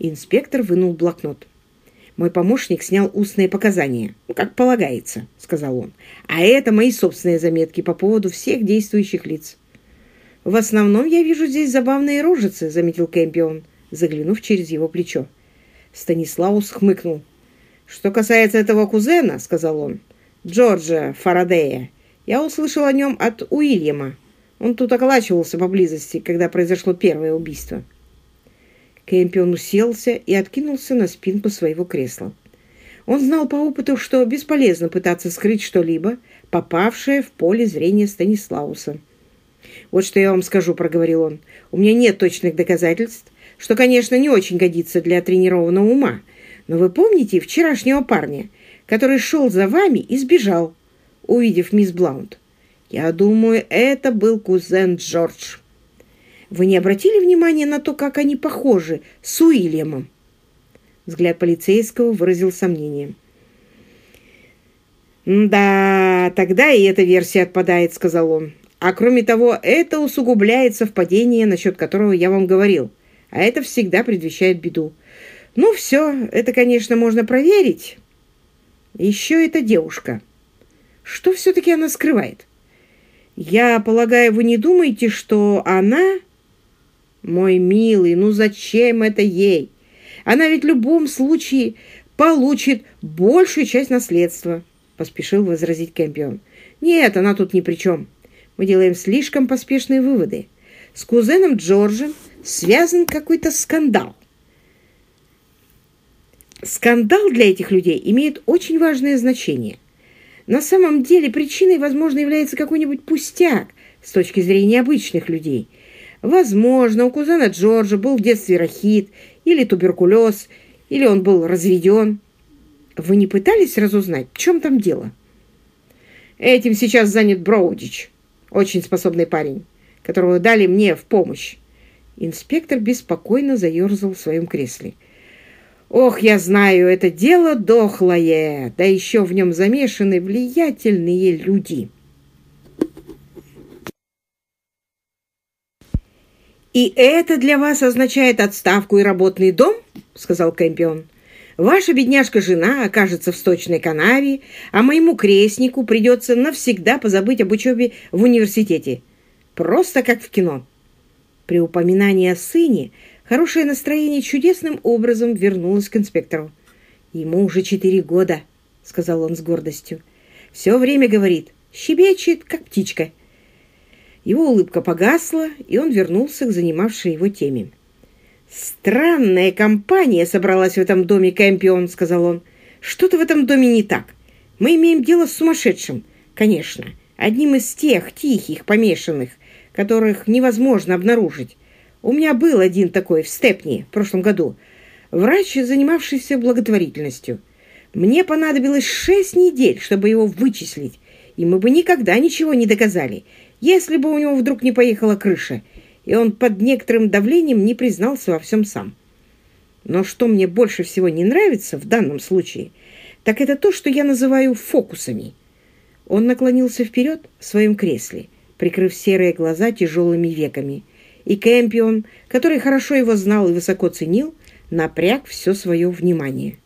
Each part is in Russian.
Инспектор вынул блокнот. «Мой помощник снял устные показания, как полагается», — сказал он. «А это мои собственные заметки по поводу всех действующих лиц». «В основном я вижу здесь забавные рожицы», — заметил Кэмпион, заглянув через его плечо. Станислаус хмыкнул. «Что касается этого кузена», — сказал он, — «Джорджа Фарадея, я услышал о нем от Уильяма. Он тут околачивался поблизости, когда произошло первое убийство». Кэмпион уселся и откинулся на спинку своего кресла. Он знал по опыту, что бесполезно пытаться скрыть что-либо, попавшее в поле зрения Станислауса. «Вот что я вам скажу», — проговорил он. «У меня нет точных доказательств, что, конечно, не очень годится для тренированного ума. Но вы помните вчерашнего парня, который шел за вами и сбежал, увидев мисс Блаунд? Я думаю, это был кузен Джордж». Вы не обратили внимания на то, как они похожи с Уильямом?» Взгляд полицейского выразил сомнение. «Да, тогда и эта версия отпадает», — сказал он. «А кроме того, это усугубляет совпадение, насчет которого я вам говорил. А это всегда предвещает беду. Ну, все, это, конечно, можно проверить. Еще эта девушка. Что все-таки она скрывает? Я полагаю, вы не думаете, что она мой милый, ну зачем это ей? Она ведь в любом случае получит большую часть наследства, поспешил возразить Кэмпион. Нет, она тут ни при чем. Мы делаем слишком поспешные выводы. С кузеном Джорджем связан какой-то скандал. Скандал для этих людей имеет очень важное значение. На самом деле причиной, возможно, является какой-нибудь пустяк с точки зрения обычных людей – Возможно, у кузена Джорджа был в детстве рахит или туберкулез, или он был разведен. Вы не пытались разузнать, в чем там дело? Этим сейчас занят Броудич, очень способный парень, которого дали мне в помощь. Инспектор беспокойно заерзал в своем кресле. «Ох, я знаю, это дело дохлое, да еще в нем замешаны влиятельные люди». «И это для вас означает отставку и работный дом?» — сказал Кэмпион. «Ваша бедняжка-жена окажется в сточной канаве, а моему крестнику придется навсегда позабыть об учебе в университете. Просто как в кино». При упоминании о сыне хорошее настроение чудесным образом вернулось к инспектору. «Ему уже четыре года», — сказал он с гордостью. «Все время говорит, щебечет, как птичка». Его улыбка погасла, и он вернулся к занимавшей его теме. «Странная компания собралась в этом доме, Кэмпион», — сказал он. «Что-то в этом доме не так. Мы имеем дело с сумасшедшим, конечно, одним из тех тихих, помешанных, которых невозможно обнаружить. У меня был один такой в Степни в прошлом году, врач, занимавшийся благотворительностью. Мне понадобилось шесть недель, чтобы его вычислить, и мы бы никогда ничего не доказали, если бы у него вдруг не поехала крыша, и он под некоторым давлением не признался во всем сам. Но что мне больше всего не нравится в данном случае, так это то, что я называю фокусами. Он наклонился вперед в своем кресле, прикрыв серые глаза тяжелыми веками, и Кэмпион, который хорошо его знал и высоко ценил, напряг все свое внимание.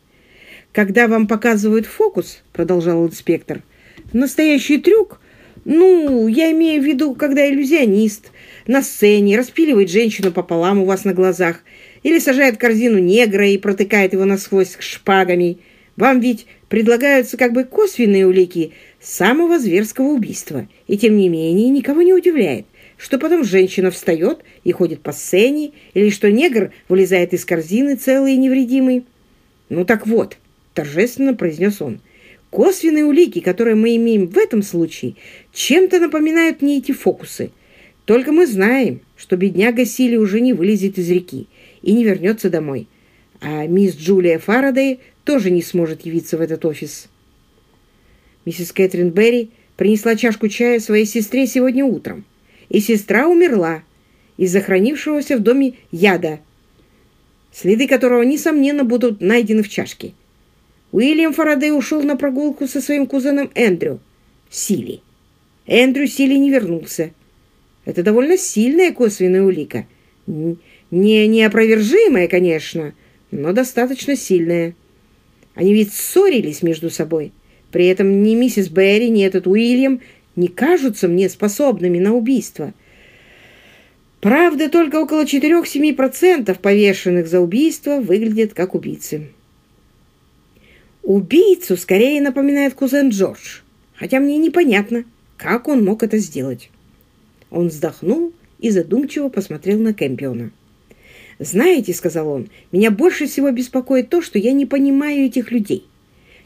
«Когда вам показывают фокус, — продолжал инспектор, — настоящий трюк ну, я имею в виду, когда иллюзионист на сцене распиливает женщину пополам у вас на глазах или сажает корзину негра и протыкает его насквозь шпагами. Вам ведь предлагаются как бы косвенные улики самого зверского убийства. И тем не менее никого не удивляет, что потом женщина встает и ходит по сцене, или что негр вылезает из корзины целый и невредимый. «Ну так вот», — торжественно произнес он, — Косвенные улики, которые мы имеем в этом случае, чем-то напоминают мне эти фокусы. Только мы знаем, что бедняга Сили уже не вылезет из реки и не вернется домой. А мисс Джулия Фарадей тоже не сможет явиться в этот офис. Миссис Кэтрин Берри принесла чашку чая своей сестре сегодня утром. И сестра умерла из-за хранившегося в доме яда, следы которого, несомненно, будут найдены в чашке. Уильям Фарадей ушел на прогулку со своим кузеном Эндрю, Сили. Эндрю Сили не вернулся. Это довольно сильная косвенная улика. Не неопровержимая, конечно, но достаточно сильное. Они ведь ссорились между собой. При этом ни миссис Берри, ни этот Уильям не кажутся мне способными на убийство. Правда, только около 4-7% повешенных за убийство выглядят как убийцы. Убийцу скорее напоминает кузен Джордж, хотя мне непонятно, как он мог это сделать. Он вздохнул и задумчиво посмотрел на Кэмпиона. «Знаете, — сказал он, — меня больше всего беспокоит то, что я не понимаю этих людей.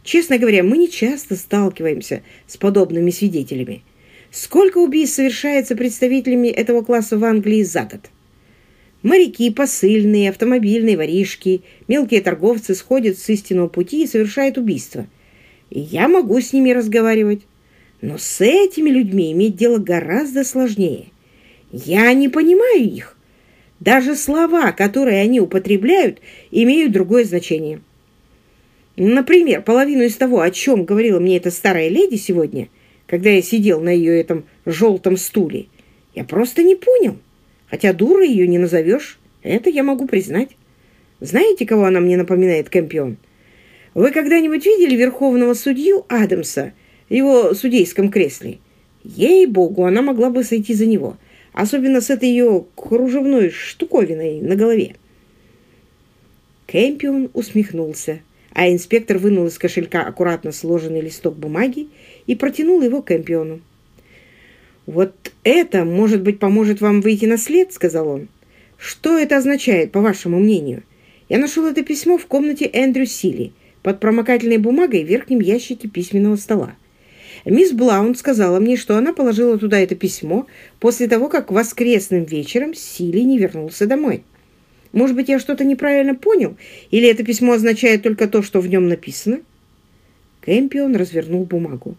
Честно говоря, мы не часто сталкиваемся с подобными свидетелями. Сколько убийств совершается представителями этого класса в Англии за год? Моряки, посыльные, автомобильные воришки, мелкие торговцы сходят с истинного пути и совершают убийства. И я могу с ними разговаривать. Но с этими людьми иметь дело гораздо сложнее. Я не понимаю их. Даже слова, которые они употребляют, имеют другое значение. Например, половину из того, о чем говорила мне эта старая леди сегодня, когда я сидел на ее этом желтом стуле, я просто не понял. Хотя дура ее не назовешь, это я могу признать. Знаете, кого она мне напоминает, Кэмпион? Вы когда-нибудь видели верховного судью Адамса в его судейском кресле? Ей-богу, она могла бы сойти за него, особенно с этой ее кружевной штуковиной на голове. Кэмпион усмехнулся, а инспектор вынул из кошелька аккуратно сложенный листок бумаги и протянул его Кэмпиону. «Вот это, может быть, поможет вам выйти на след», — сказал он. «Что это означает, по вашему мнению? Я нашел это письмо в комнате Эндрю Силли под промокательной бумагой в верхнем ящике письменного стола. Мисс Блаунд сказала мне, что она положила туда это письмо после того, как воскресным вечером Силли не вернулся домой. Может быть, я что-то неправильно понял? Или это письмо означает только то, что в нем написано?» Кэмпион развернул бумагу.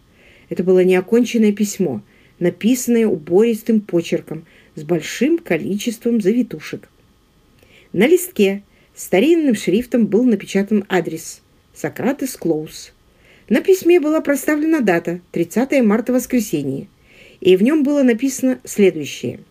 Это было неоконченное письмо — написанное убористым почерком с большим количеством завитушек. На листке старинным шрифтом был напечатан адрес «Сократес Клоус». На письме была проставлена дата 30 марта воскресенье, и в нем было написано следующее –